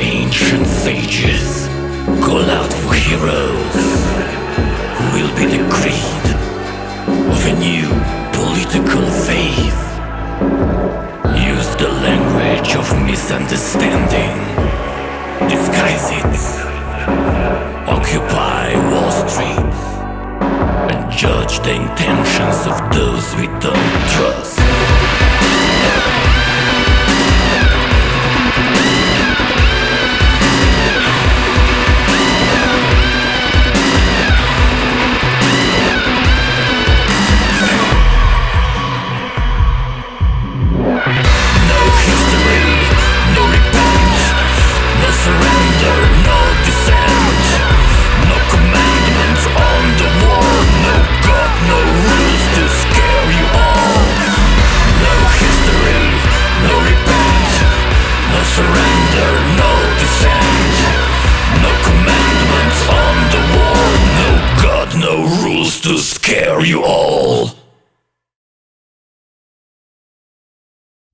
ancient sages. Call out for heroes. Who will be the creed of a new political faith. Use the language of misunderstanding, disguise it, occupy Wall Street, and judge the intentions of those we don't trust. No rules to scare you all.